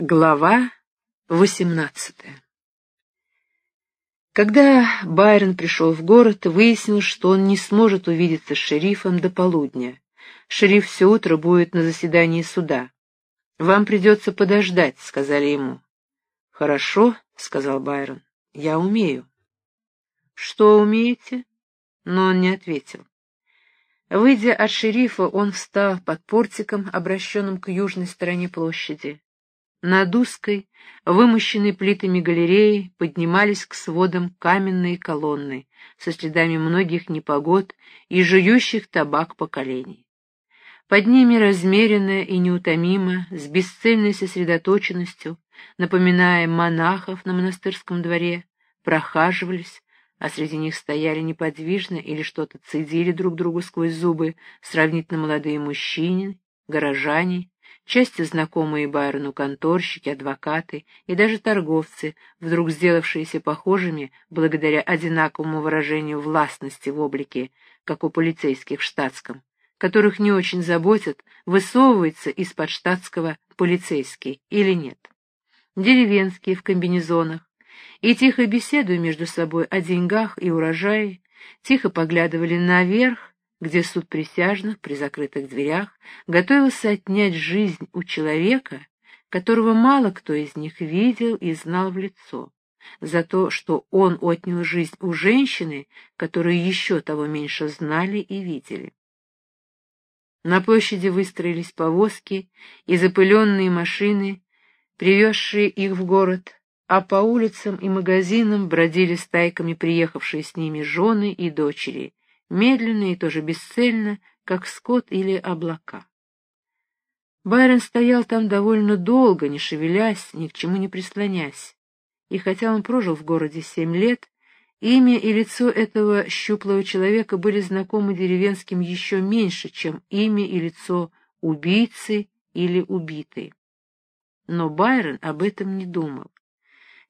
Глава восемнадцатая Когда Байрон пришел в город, выяснилось, что он не сможет увидеться с шерифом до полудня. Шериф все утро будет на заседании суда. «Вам придется подождать», — сказали ему. «Хорошо», — сказал Байрон, — «я умею». «Что умеете?» Но он не ответил. Выйдя от шерифа, он встал под портиком, обращенным к южной стороне площади. Над узкой, вымощенной плитами галереи поднимались к сводам каменные колонны со следами многих непогод и жующих табак поколений. Под ними размеренно и неутомимо, с бесцельной сосредоточенностью, напоминая монахов на монастырском дворе, прохаживались, а среди них стояли неподвижно или что-то цедили друг другу сквозь зубы сравнительно молодые мужчины, горожане частью знакомые Байрону конторщики, адвокаты и даже торговцы, вдруг сделавшиеся похожими благодаря одинаковому выражению властности в облике, как у полицейских в штатском, которых не очень заботят, высовывается из-под штатского полицейский или нет. Деревенские в комбинезонах, и тихо беседуя между собой о деньгах и урожае, тихо поглядывали наверх, где суд присяжных при закрытых дверях готовился отнять жизнь у человека, которого мало кто из них видел и знал в лицо, за то, что он отнял жизнь у женщины, которую еще того меньше знали и видели. На площади выстроились повозки и запыленные машины, привезшие их в город, а по улицам и магазинам бродили стайками приехавшие с ними жены и дочери, медленно и тоже бесцельно, как скот или облака. Байрон стоял там довольно долго, не шевелясь, ни к чему не прислонясь. И хотя он прожил в городе семь лет, имя и лицо этого щуплого человека были знакомы деревенским еще меньше, чем имя и лицо убийцы или убитой. Но Байрон об этом не думал.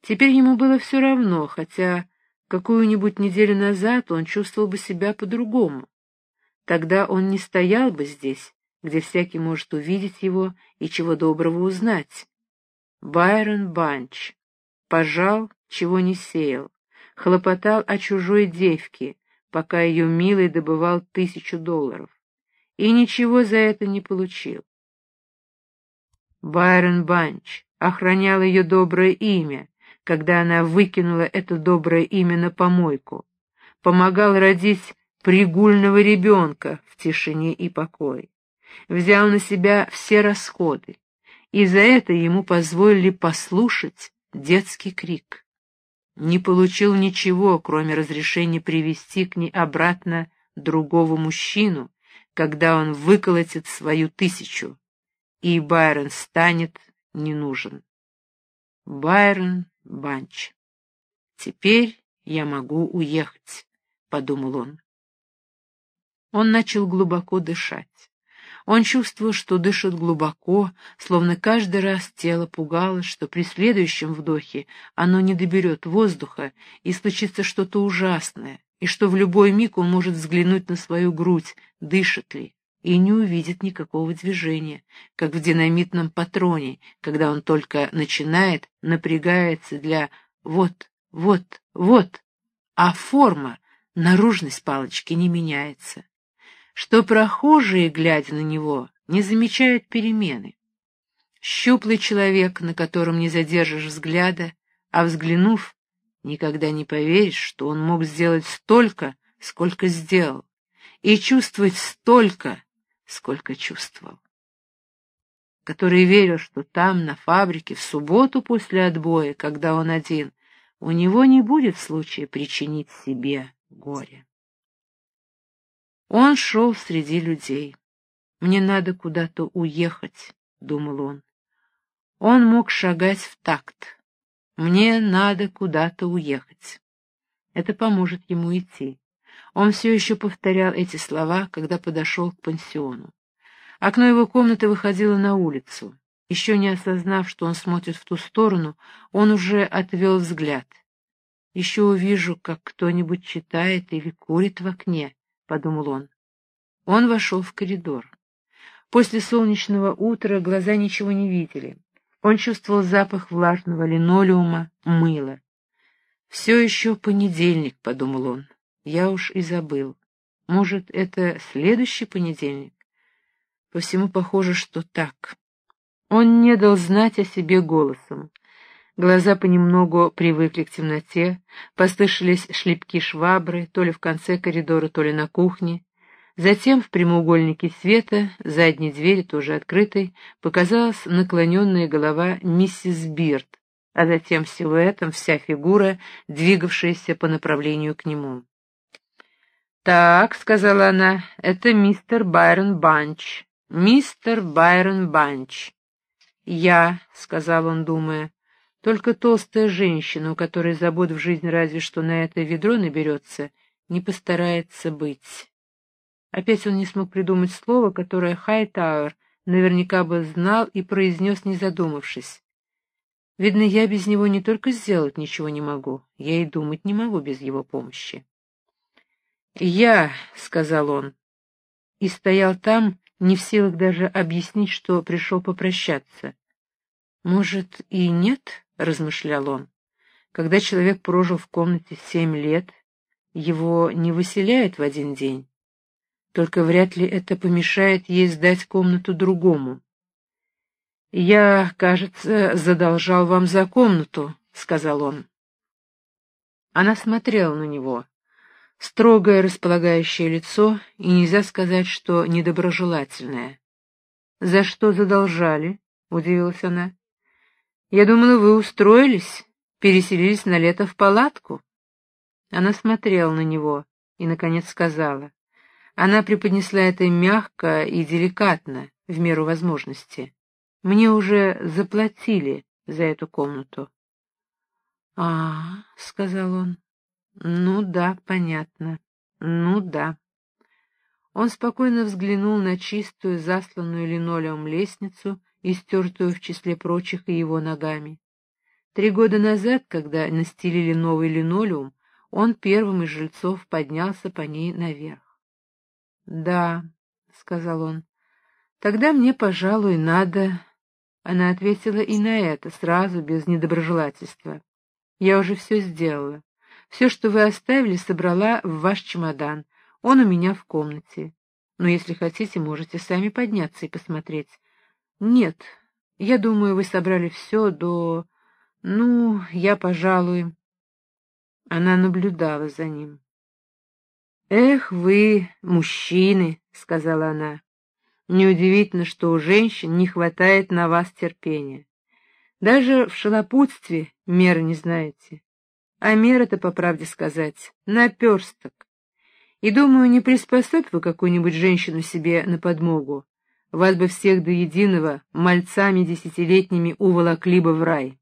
Теперь ему было все равно, хотя Какую-нибудь неделю назад он чувствовал бы себя по-другому. Тогда он не стоял бы здесь, где всякий может увидеть его и чего доброго узнать. Байрон Банч пожал, чего не сеял, хлопотал о чужой девке, пока ее милый добывал тысячу долларов, и ничего за это не получил. Байрон Банч охранял ее доброе имя, когда она выкинула это доброе имя на помойку, помогал родить пригульного ребенка в тишине и покое, взял на себя все расходы, и за это ему позволили послушать детский крик. Не получил ничего, кроме разрешения привести к ней обратно другого мужчину, когда он выколотит свою тысячу, и Байрон станет не нужен. Байрон Банч. «Теперь я могу уехать», — подумал он. Он начал глубоко дышать. Он чувствовал, что дышит глубоко, словно каждый раз тело пугалось, что при следующем вдохе оно не доберет воздуха и случится что-то ужасное, и что в любой миг он может взглянуть на свою грудь, дышит ли, и не увидит никакого движения, как в динамитном патроне, когда он только начинает, напрягается для «вот, вот, вот», а форма, наружность палочки не меняется, что прохожие, глядя на него, не замечают перемены. Щуплый человек, на котором не задержишь взгляда, а взглянув, никогда не поверишь, что он мог сделать столько, сколько сделал, и чувствовать столько, сколько чувствовал. Который верил, что там, на фабрике, в субботу после отбоя, когда он один, у него не будет случая причинить себе горе. Он шел среди людей. «Мне надо куда-то уехать», — думал он. Он мог шагать в такт. «Мне надо куда-то уехать». Это поможет ему идти. Он все еще повторял эти слова, когда подошел к пансиону. Окно его комнаты выходило на улицу. Еще не осознав, что он смотрит в ту сторону, он уже отвел взгляд. «Еще увижу, как кто-нибудь читает или курит в окне», — подумал он. Он вошел в коридор. После солнечного утра глаза ничего не видели. Он чувствовал запах влажного линолеума, мыла. «Все еще понедельник», — подумал он. «Я уж и забыл. Может, это следующий понедельник?» По всему похоже, что так. Он не дал знать о себе голосом. Глаза понемногу привыкли к темноте, послышались шлепки швабры, то ли в конце коридора, то ли на кухне. Затем в прямоугольнике света, задней двери, тоже открытой, показалась наклоненная голова миссис Бирд, а затем силуэтом вся фигура, двигавшаяся по направлению к нему. «Так», — сказала она, — «это мистер Байрон Банч. Мистер Байрон Банч». «Я», — сказал он, думая, только толстая женщина, у которой забот в жизни разве что на это ведро наберется, не постарается быть. Опять он не смог придумать слово, которое Хайтауэр наверняка бы знал и произнес, не задумавшись. Видно, я без него не только сделать ничего не могу, я и думать не могу без его помощи. «Я», — сказал он, и стоял там, не в силах даже объяснить, что пришел попрощаться. «Может, и нет?» — размышлял он. Когда человек прожил в комнате семь лет, его не выселяют в один день. Только вряд ли это помешает ей сдать комнату другому. «Я, кажется, задолжал вам за комнату», — сказал он. Она смотрела на него. Строгое располагающее лицо, и нельзя сказать, что недоброжелательное. «За что задолжали?» — удивилась она. Я думала, вы устроились, переселились на лето в палатку. Она смотрела на него и, наконец, сказала. Она преподнесла это мягко и деликатно, в меру возможности. Мне уже заплатили за эту комнату. — А, — сказал он, — ну да, понятно, ну да. Он спокойно взглянул на чистую, засланную линолеум лестницу истертую в числе прочих и его ногами. Три года назад, когда настелили новый линолеум, он первым из жильцов поднялся по ней наверх. — Да, — сказал он, — тогда мне, пожалуй, надо... Она ответила и на это, сразу, без недоброжелательства. Я уже все сделала. Все, что вы оставили, собрала в ваш чемодан. Он у меня в комнате. Но если хотите, можете сами подняться и посмотреть. Нет, я думаю, вы собрали все до... Ну, я, пожалуй... Она наблюдала за ним. «Эх вы, мужчины!» — сказала она. «Неудивительно, что у женщин не хватает на вас терпения. Даже в шалопутстве меры не знаете. А мера-то, по правде сказать, наперсток. И, думаю, не приспособь вы какую-нибудь женщину себе на подмогу, вас бы всех до единого мальцами десятилетними уволокли бы в рай.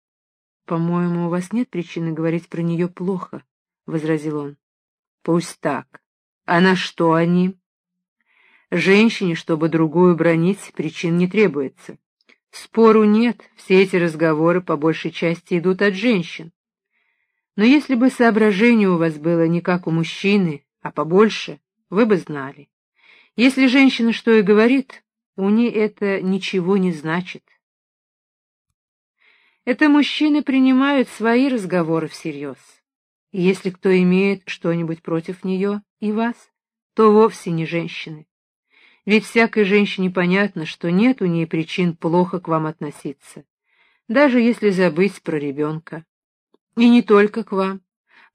— По-моему, у вас нет причины говорить про нее плохо, — возразил он. — Пусть так. А на что они? Женщине, чтобы другую бронить, причин не требуется. Спору нет, все эти разговоры по большей части идут от женщин. Но если бы соображение у вас было не как у мужчины, а побольше, вы бы знали. Если женщина что и говорит, у ней это ничего не значит. Это мужчины принимают свои разговоры всерьез. Если кто имеет что-нибудь против нее и вас, то вовсе не женщины. Ведь всякой женщине понятно, что нет у ней причин плохо к вам относиться, даже если забыть про ребенка. И не только к вам,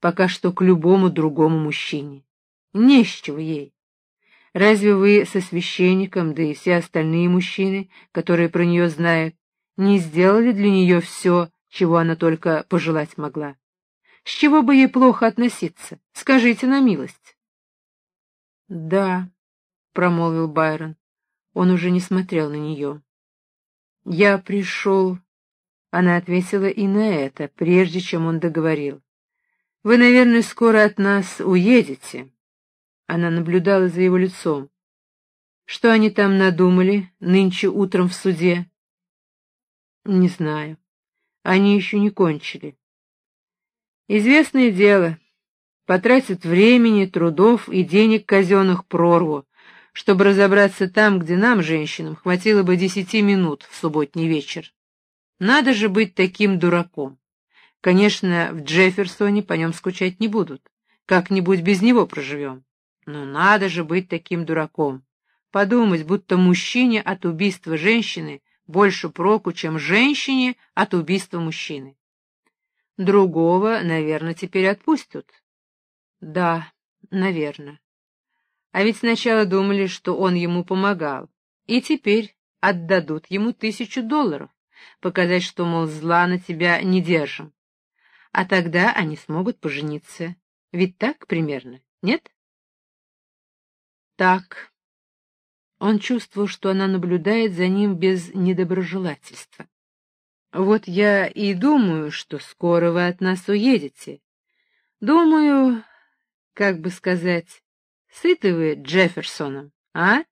пока что к любому другому мужчине. Не с чего ей. Разве вы со священником, да и все остальные мужчины, которые про нее знают, не сделали для нее все, чего она только пожелать могла? С чего бы ей плохо относиться? Скажите на милость. — Да, — промолвил Байрон. Он уже не смотрел на нее. — Я пришел... Она ответила и на это, прежде чем он договорил. — Вы, наверное, скоро от нас уедете. Она наблюдала за его лицом. Что они там надумали нынче утром в суде? Не знаю. Они еще не кончили. Известное дело. Потратят времени, трудов и денег казенных прорву, чтобы разобраться там, где нам, женщинам, хватило бы десяти минут в субботний вечер. Надо же быть таким дураком. Конечно, в Джефферсоне по нем скучать не будут. Как-нибудь без него проживем. Но надо же быть таким дураком. Подумать, будто мужчине от убийства женщины больше проку, чем женщине от убийства мужчины. Другого, наверное, теперь отпустят. Да, наверное. А ведь сначала думали, что он ему помогал. И теперь отдадут ему тысячу долларов, показать, что, мол, зла на тебя не держим. А тогда они смогут пожениться. Ведь так примерно, нет? Так. Он чувствовал, что она наблюдает за ним без недоброжелательства. Вот я и думаю, что скоро вы от нас уедете. Думаю, как бы сказать, сыты вы Джефферсоном, а?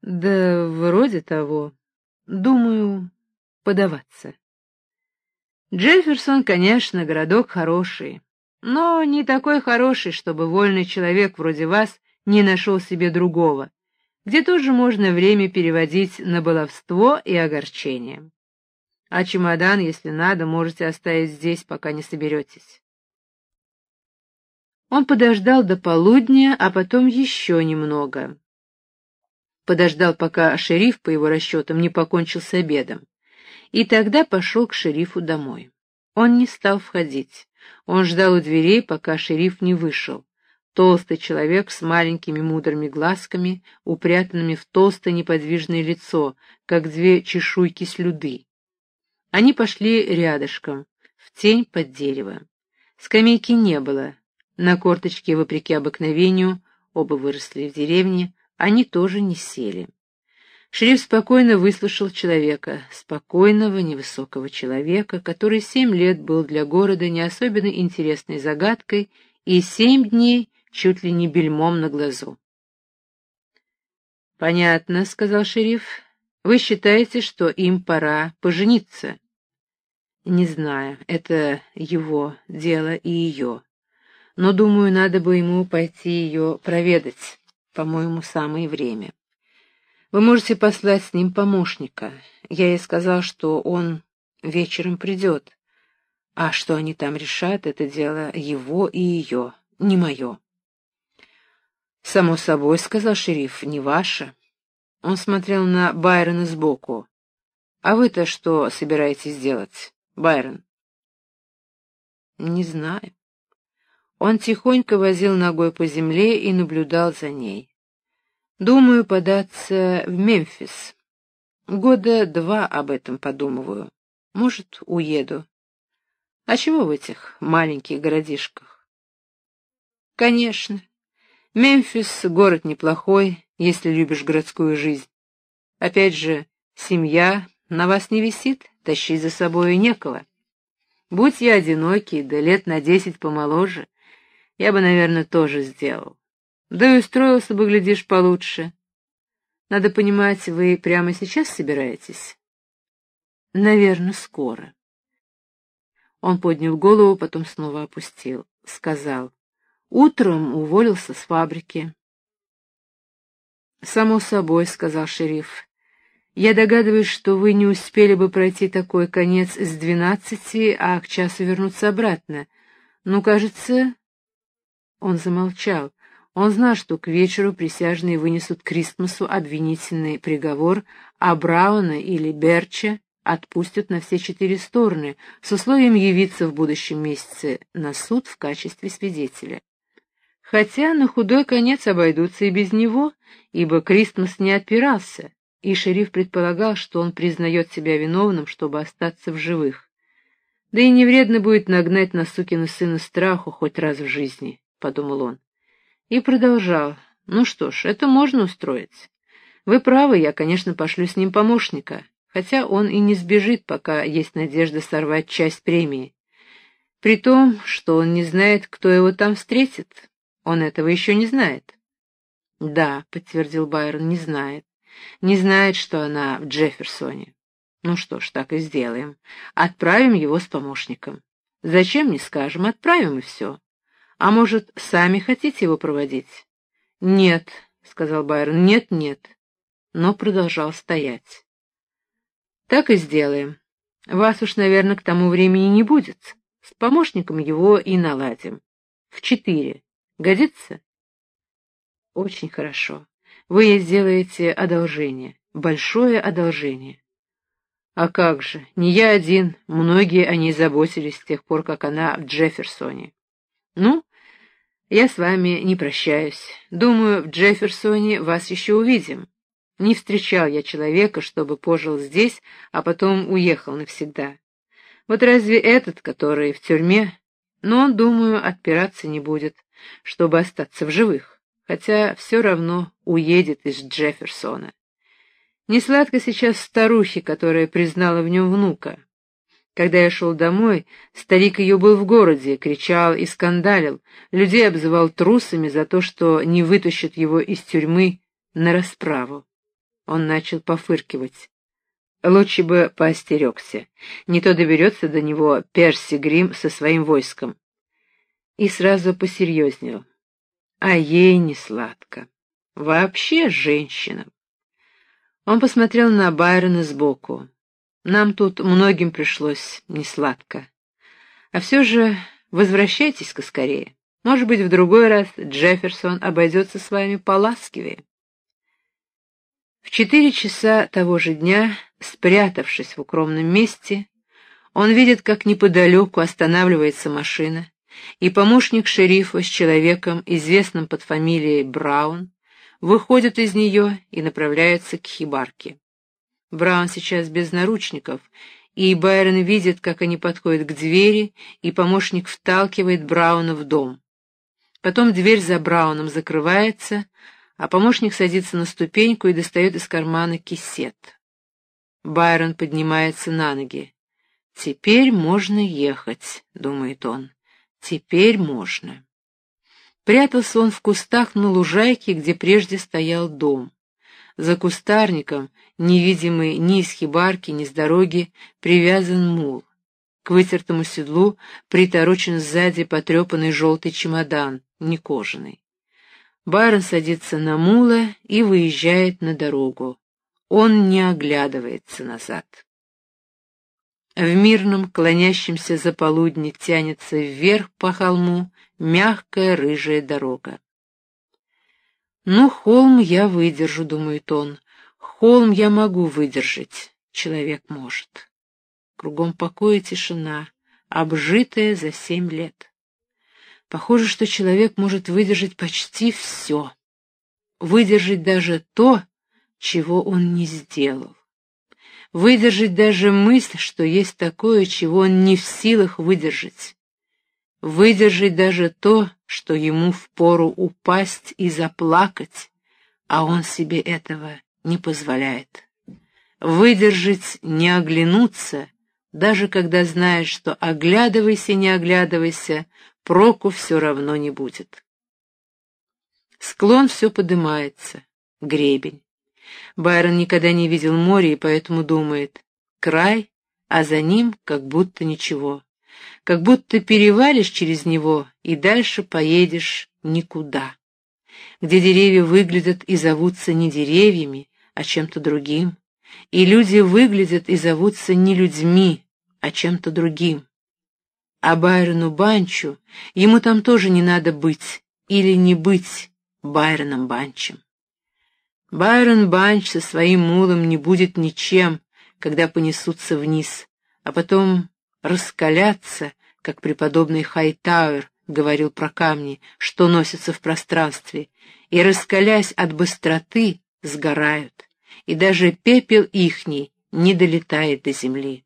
Да вроде того. Думаю, подаваться. Джефферсон, конечно, городок хороший, но не такой хороший, чтобы вольный человек вроде вас не нашел себе другого, где тоже можно время переводить на баловство и огорчение. А чемодан, если надо, можете оставить здесь, пока не соберетесь. Он подождал до полудня, а потом еще немного. Подождал, пока шериф, по его расчетам, не покончил с обедом. И тогда пошел к шерифу домой. Он не стал входить. Он ждал у дверей, пока шериф не вышел. Толстый человек с маленькими мудрыми глазками, упрятанными в толстое неподвижное лицо, как две чешуйки слюды. Они пошли рядышком, в тень под дерево. Скамейки не было. На корточке, вопреки обыкновению, оба выросли в деревне, они тоже не сели. Шериф спокойно выслушал человека, спокойного, невысокого человека, который семь лет был для города не особенно интересной загадкой и семь дней чуть ли не бельмом на глазу. «Понятно», — сказал шериф. «Вы считаете, что им пора пожениться?» «Не знаю, это его дело и ее. Но, думаю, надо бы ему пойти ее проведать. По-моему, самое время». Вы можете послать с ним помощника. Я ей сказал, что он вечером придет. А что они там решат, это дело его и ее, не мое. «Само собой», — сказал шериф, — «не ваше». Он смотрел на Байрона сбоку. «А вы-то что собираетесь делать, Байрон?» «Не знаю». Он тихонько возил ногой по земле и наблюдал за ней. Думаю податься в Мемфис. Года два об этом подумываю. Может, уеду. А чего в этих маленьких городишках? Конечно. Мемфис — город неплохой, если любишь городскую жизнь. Опять же, семья на вас не висит, тащить за собой некого. Будь я одинокий, да лет на десять помоложе, я бы, наверное, тоже сделал. Да и устроился бы, глядишь, получше. Надо понимать, вы прямо сейчас собираетесь? Наверное, скоро. Он поднял голову, потом снова опустил. Сказал. Утром уволился с фабрики. «Само собой», — сказал шериф. «Я догадываюсь, что вы не успели бы пройти такой конец с двенадцати, а к часу вернуться обратно. Ну, кажется...» Он замолчал. Он знал, что к вечеру присяжные вынесут Кристмасу обвинительный приговор, а Брауна или Берча отпустят на все четыре стороны с условием явиться в будущем месяце на суд в качестве свидетеля. Хотя на худой конец обойдутся и без него, ибо Кристмас не отпирался, и шериф предполагал, что он признает себя виновным, чтобы остаться в живых. Да и не вредно будет нагнать на сукина сына страху хоть раз в жизни, — подумал он. И продолжал. «Ну что ж, это можно устроить. Вы правы, я, конечно, пошлю с ним помощника, хотя он и не сбежит, пока есть надежда сорвать часть премии. При том, что он не знает, кто его там встретит. Он этого еще не знает». «Да», — подтвердил Байрон, — «не знает. Не знает, что она в Джефферсоне. Ну что ж, так и сделаем. Отправим его с помощником. Зачем, не скажем, отправим и все. А может, сами хотите его проводить? Нет, сказал Байрон. Нет, нет. Но продолжал стоять. Так и сделаем. Вас уж, наверное, к тому времени не будет. С помощником его и наладим. В четыре. Годится? Очень хорошо. Вы сделаете одолжение. Большое одолжение. А как же, не я один, многие о ней заботились с тех пор, как она в Джефферсоне. Ну, я с вами не прощаюсь. Думаю, в Джефферсоне вас еще увидим. Не встречал я человека, чтобы пожил здесь, а потом уехал навсегда. Вот разве этот, который в тюрьме? Но он, думаю, отпираться не будет, чтобы остаться в живых, хотя все равно уедет из Джефферсона. Несладко сейчас старухе, которая признала в нем внука. Когда я шел домой, старик ее был в городе, кричал и скандалил, людей обзывал трусами за то, что не вытащат его из тюрьмы на расправу. Он начал пофыркивать. Лучше бы поостерегся. Не то доберется до него Перси Грим со своим войском. И сразу посерьезнел. А ей не сладко. Вообще женщина. Он посмотрел на Байрона сбоку. Нам тут многим пришлось несладко. А все же возвращайтесь-ка скорее. Может быть, в другой раз Джефферсон обойдется с вами поласкивее. В четыре часа того же дня, спрятавшись в укромном месте, он видит, как неподалеку останавливается машина, и помощник шерифа с человеком, известным под фамилией Браун, выходят из нее и направляются к хибарке. Браун сейчас без наручников, и Байрон видит, как они подходят к двери, и помощник вталкивает Брауна в дом. Потом дверь за Брауном закрывается, а помощник садится на ступеньку и достает из кармана кисет. Байрон поднимается на ноги. «Теперь можно ехать», — думает он. «Теперь можно». Прятался он в кустах на лужайке, где прежде стоял дом. За кустарником, невидимый ни из хибарки, ни с дороги, привязан мул. К вытертому седлу приторочен сзади потрепанный желтый чемодан, не кожаный. Байрон садится на мула и выезжает на дорогу. Он не оглядывается назад. В мирном, клонящемся за полудни тянется вверх по холму мягкая рыжая дорога. «Ну, холм я выдержу», — думает он. «Холм я могу выдержать. Человек может». Кругом покой и тишина, обжитая за семь лет. Похоже, что человек может выдержать почти все. Выдержать даже то, чего он не сделал. Выдержать даже мысль, что есть такое, чего он не в силах выдержать. Выдержать даже то, что ему впору упасть и заплакать, а он себе этого не позволяет. Выдержать, не оглянуться, даже когда знаешь, что оглядывайся, не оглядывайся, проку все равно не будет. Склон все подымается, гребень. Байрон никогда не видел моря и поэтому думает, край, а за ним как будто ничего. Как будто перевалишь через него и дальше поедешь никуда. Где деревья выглядят и зовутся не деревьями, а чем-то другим. И люди выглядят и зовутся не людьми, а чем-то другим. А Байрону Банчу, ему там тоже не надо быть или не быть Байроном Банчем. Байрон Банч со своим мулом не будет ничем, когда понесутся вниз, а потом раскаляться, как преподобный Хайтауэр говорил про камни, что носятся в пространстве, и, раскалясь от быстроты, сгорают, и даже пепел ихний не долетает до земли.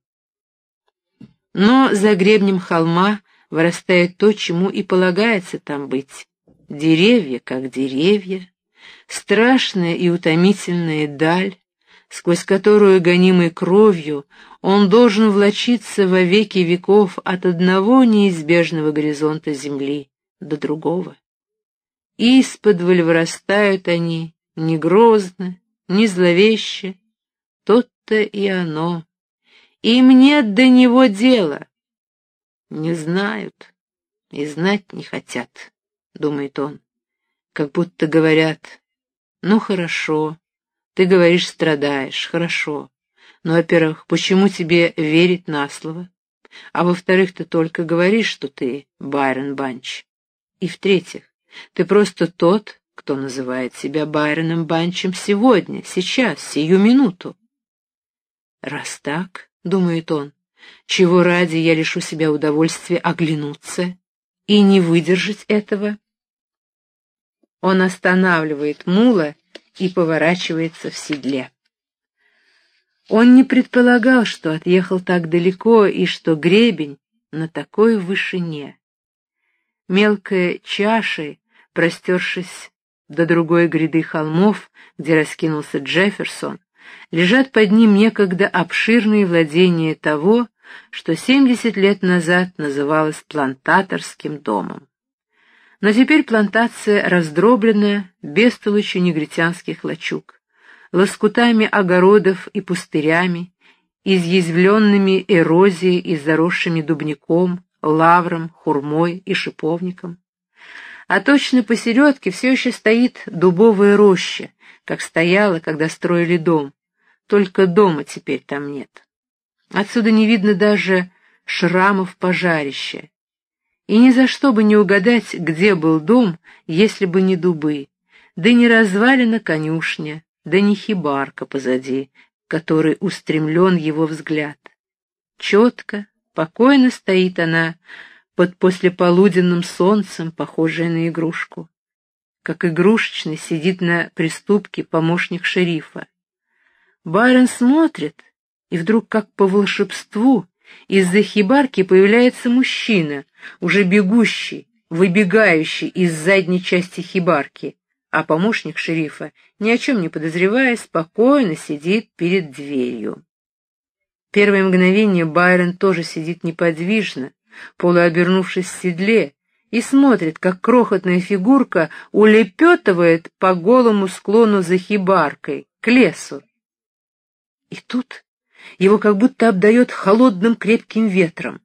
Но за гребнем холма вырастает то, чему и полагается там быть. Деревья, как деревья, страшная и утомительная даль, сквозь которую, гонимый кровью, он должен влочиться во веки веков от одного неизбежного горизонта земли до другого. Исподволь вырастают они, не грозно, не зловеще, тот-то и оно, им нет до него дела. Не знают и знать не хотят, думает он. Как будто говорят, ну хорошо, ты говоришь, страдаешь, хорошо. Ну, во-первых, почему тебе верить на слово? А во-вторых, ты только говоришь, что ты Байрон Банч. И в-третьих, ты просто тот, кто называет себя Байроном Банчем сегодня, сейчас, сию минуту. Раз так, — думает он, — чего ради я лишу себя удовольствия оглянуться и не выдержать этого? Он останавливает мула и поворачивается в седле. Он не предполагал, что отъехал так далеко и что гребень на такой вышине. Мелкой чашей, простершись до другой гряды холмов, где раскинулся Джефферсон, лежат под ним некогда обширные владения того, что 70 лет назад называлось плантаторским домом. Но теперь плантация раздробленная, без толочи негритянских лачуг, лоскутами огородов и пустырями, изъязвленными эрозией и заросшими дубняком, лавром, хурмой и шиповником. А точно посередке все еще стоит дубовая роща, как стояла, когда строили дом, только дома теперь там нет. Отсюда не видно даже шрамов пожарища. И ни за что бы не угадать, где был дом, если бы не дубы, да не развалина конюшня, да не хибарка позади, которой устремлен его взгляд. Четко, покойно стоит она под послеполуденным солнцем, похожая на игрушку. Как игрушечный сидит на приступке помощник шерифа. Байрон смотрит, и вдруг, как по волшебству, из-за хибарки появляется мужчина, уже бегущий, выбегающий из задней части хибарки, а помощник шерифа, ни о чем не подозревая, спокойно сидит перед дверью. Первое мгновение Байрон тоже сидит неподвижно, полуобернувшись в седле, и смотрит, как крохотная фигурка улепетывает по голому склону за хибаркой, к лесу. И тут его как будто обдает холодным крепким ветром.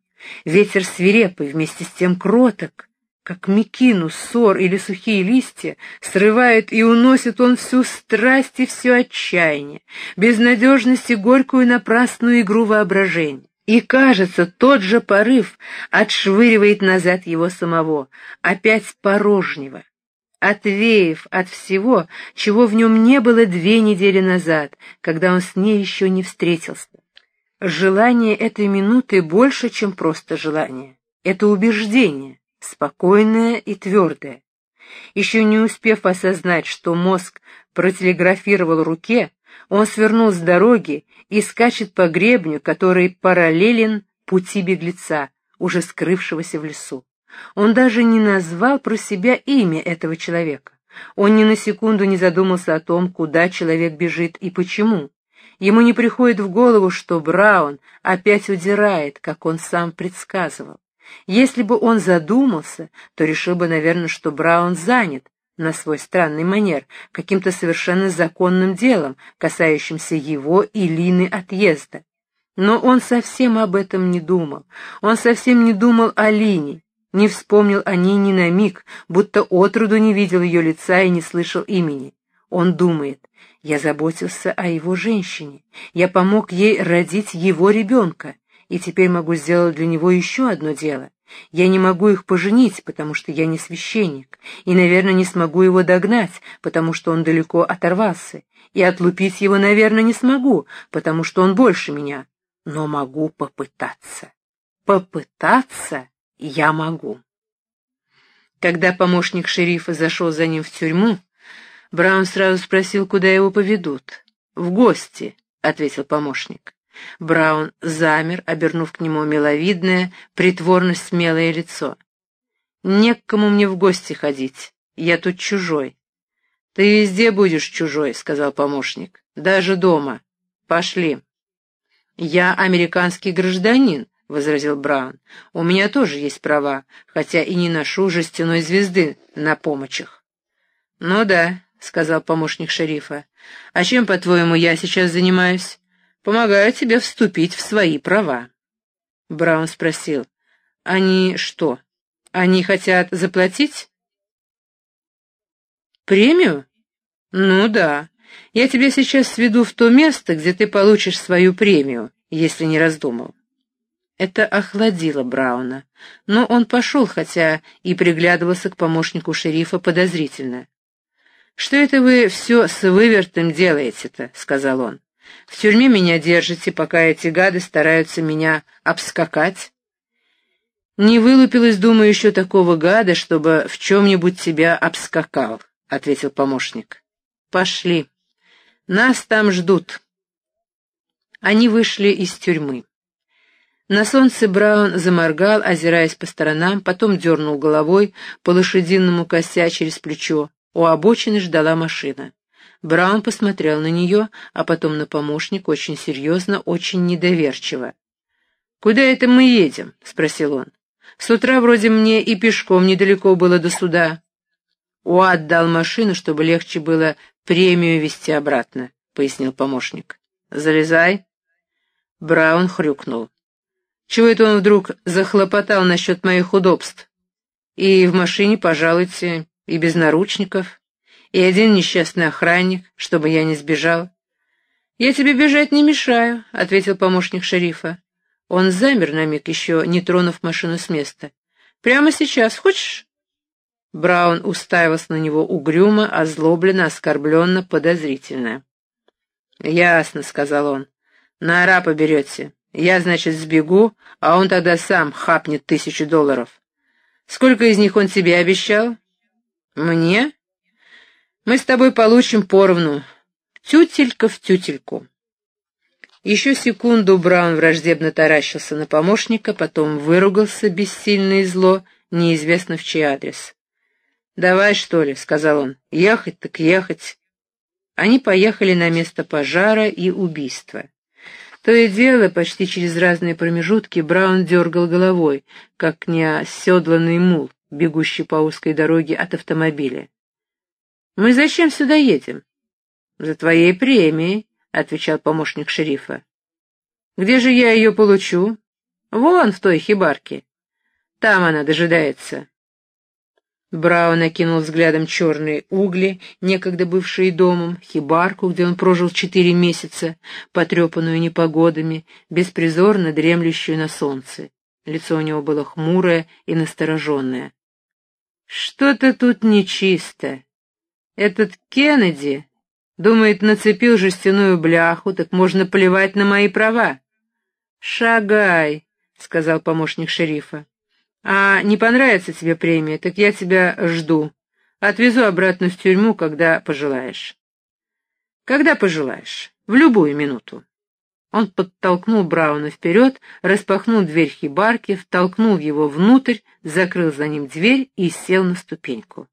Ветер свирепый, вместе с тем кроток, как мекину, ссор или сухие листья, срывает и уносит он всю страсть и все отчаяние, безнадежность и горькую напрасную игру воображения. И, кажется, тот же порыв отшвыривает назад его самого, опять порожнего, отвеяв от всего, чего в нем не было две недели назад, когда он с ней еще не встретился. Желание этой минуты больше, чем просто желание. Это убеждение, спокойное и твердое. Еще не успев осознать, что мозг протелеграфировал руке, он свернул с дороги и скачет по гребню, который параллелен пути беглеца, уже скрывшегося в лесу. Он даже не назвал про себя имя этого человека. Он ни на секунду не задумался о том, куда человек бежит и почему. Ему не приходит в голову, что Браун опять удирает, как он сам предсказывал. Если бы он задумался, то решил бы, наверное, что Браун занят, на свой странный манер, каким-то совершенно законным делом, касающимся его и Лины отъезда. Но он совсем об этом не думал. Он совсем не думал о Лине, не вспомнил о ней ни на миг, будто отроду не видел ее лица и не слышал имени. Он думает, я заботился о его женщине, я помог ей родить его ребенка, и теперь могу сделать для него еще одно дело. Я не могу их поженить, потому что я не священник, и, наверное, не смогу его догнать, потому что он далеко оторвался, и отлупить его, наверное, не смогу, потому что он больше меня, но могу попытаться. Попытаться я могу. Когда помощник шерифа зашел за ним в тюрьму, Браун сразу спросил, куда его поведут. «В гости», — ответил помощник. Браун замер, обернув к нему миловидное, притворно смелое лицо. «Не к кому мне в гости ходить, я тут чужой». «Ты везде будешь чужой», — сказал помощник, — «даже дома. Пошли». «Я американский гражданин», — возразил Браун. «У меня тоже есть права, хотя и не ношу жестяной звезды на помощах». «Ну да», — сказал помощник шерифа. «А чем, по-твоему, я сейчас занимаюсь?» «Помогаю тебе вступить в свои права». Браун спросил. «Они что, они хотят заплатить?» «Премию?» «Ну да. Я тебя сейчас сведу в то место, где ты получишь свою премию, если не раздумал». Это охладило Брауна, но он пошел, хотя и приглядывался к помощнику шерифа подозрительно. «Что это вы все с вывертом делаете-то?» — сказал он. «В тюрьме меня держите, пока эти гады стараются меня обскакать». «Не вылупилось, думаю, еще такого гада, чтобы в чем-нибудь тебя обскакал», — ответил помощник. «Пошли. Нас там ждут». Они вышли из тюрьмы. На солнце Браун заморгал, озираясь по сторонам, потом дернул головой, по лошадиному кося через плечо. У обочины ждала машина. Браун посмотрел на нее, а потом на помощника очень серьезно, очень недоверчиво. «Куда это мы едем?» — спросил он. «С утра вроде мне и пешком недалеко было до суда». «Уат дал машину, чтобы легче было премию везти обратно», — пояснил помощник. «Залезай». Браун хрюкнул. «Чего это он вдруг захлопотал насчет моих удобств? И в машине, пожалуйте, и без наручников, и один несчастный охранник, чтобы я не сбежал». «Я тебе бежать не мешаю», — ответил помощник шерифа. Он замер на миг, еще не тронув машину с места. «Прямо сейчас. Хочешь?» Браун уставился на него угрюмо, озлобленно, оскорбленно, подозрительно. «Ясно», — сказал он. «На арапа берете. Я, значит, сбегу, а он тогда сам хапнет тысячу долларов. Сколько из них он тебе обещал?» «Мне?» «Мы с тобой получим поровну. Тютелька в тютельку». Еще секунду Браун враждебно таращился на помощника, потом выругался бессильно и зло, неизвестно в чей адрес. «Давай, что ли», — сказал он, — «ехать так ехать». Они поехали на место пожара и убийства. То и дело, почти через разные промежутки, Браун дергал головой, как неоседланный мул, бегущий по узкой дороге от автомобиля. «Мы зачем сюда едем?» «За твоей премией», — отвечал помощник шерифа. «Где же я ее получу?» «Вон в той хибарке. Там она дожидается». Браун окинул взглядом черные угли, некогда бывшие домом, хибарку, где он прожил четыре месяца, потрепанную непогодами, беспризорно дремлющую на солнце. Лицо у него было хмурое и настороженное. «Что-то тут нечисто. Этот Кеннеди Думает, нацепил жестяную бляху, так можно плевать на мои права. «Шагай», — сказал помощник шерифа. «А не понравится тебе премия, так я тебя жду. Отвезу обратно в тюрьму, когда пожелаешь». «Когда пожелаешь. В любую минуту». Он подтолкнул Брауна вперед, распахнул дверь хибарки, втолкнул его внутрь, закрыл за ним дверь и сел на ступеньку.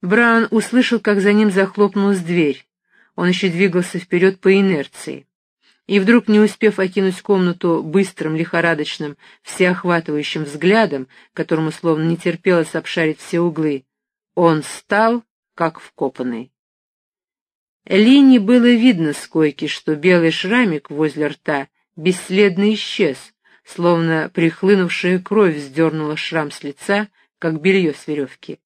Браун услышал, как за ним захлопнулась дверь. Он еще двигался вперед по инерции. И вдруг, не успев окинуть комнату быстрым, лихорадочным, всеохватывающим взглядом, которому словно не терпелось обшарить все углы, он стал, как вкопанный. Лине было видно с койки, что белый шрамик возле рта бесследно исчез, словно прихлынувшая кровь сдернула шрам с лица, как белье с веревки.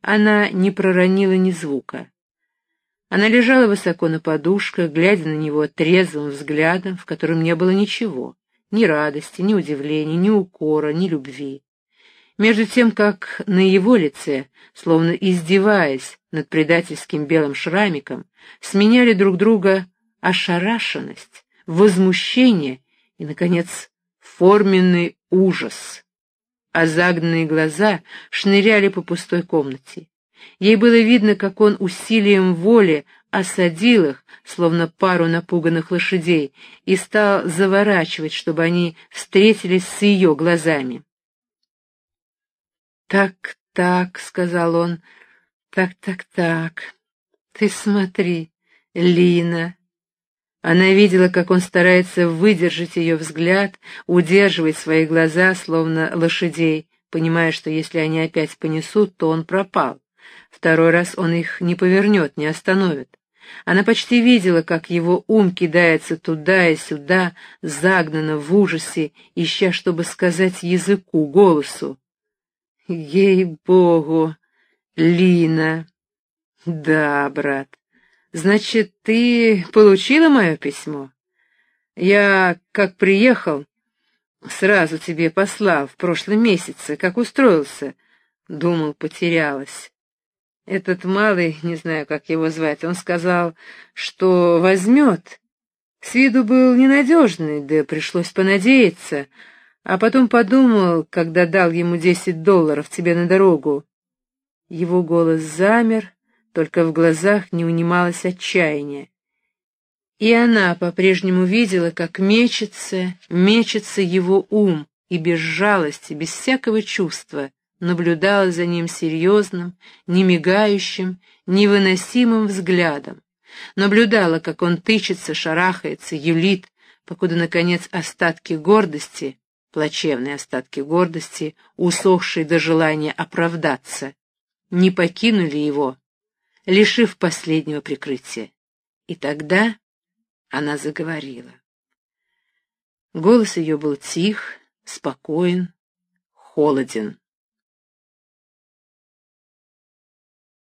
Она не проронила ни звука. Она лежала высоко на подушках, глядя на него трезвым взглядом, в котором не было ничего, ни радости, ни удивления, ни укора, ни любви. Между тем, как на его лице, словно издеваясь над предательским белым шрамиком, сменяли друг друга ошарашенность, возмущение и, наконец, форменный ужас а загнанные глаза шныряли по пустой комнате. Ей было видно, как он усилием воли осадил их, словно пару напуганных лошадей, и стал заворачивать, чтобы они встретились с ее глазами. «Так, так», — сказал он, — «так, так, так, ты смотри, Лина, она видела, как он старается выдержать ее взгляд, удерживать свои глаза, словно лошадей, понимая, что если они опять понесут, то он пропал. Второй раз он их не повернет, не остановит. Она почти видела, как его ум кидается туда и сюда, загнанно в ужасе, ища, чтобы сказать языку, голосу. «Ей-богу! Лина!» «Да, брат, Значит, ты получила мое письмо? Я, как приехал, сразу тебе послал в прошлом месяце, как устроился. Думал, потерялась. Этот малый, не знаю, как его звать, он сказал, что возьмет. С виду был ненадежный, да пришлось понадеяться. А потом подумал, когда дал ему десять долларов тебе на дорогу. Его голос замер, только в глазах не унималось отчаяние. И она по-прежнему видела, как мечется, мечется его ум, и без жалости, без всякого чувства наблюдала за ним серьезным, немигающим, невыносимым взглядом. Наблюдала, как он тычется, шарахается, юлит, покуда, наконец, остатки гордости, плачевные остатки гордости, усохшие до желания оправдаться, не покинули его, лишив последнего прикрытия. И тогда она заговорила. Голос ее был тих, спокоен, холоден.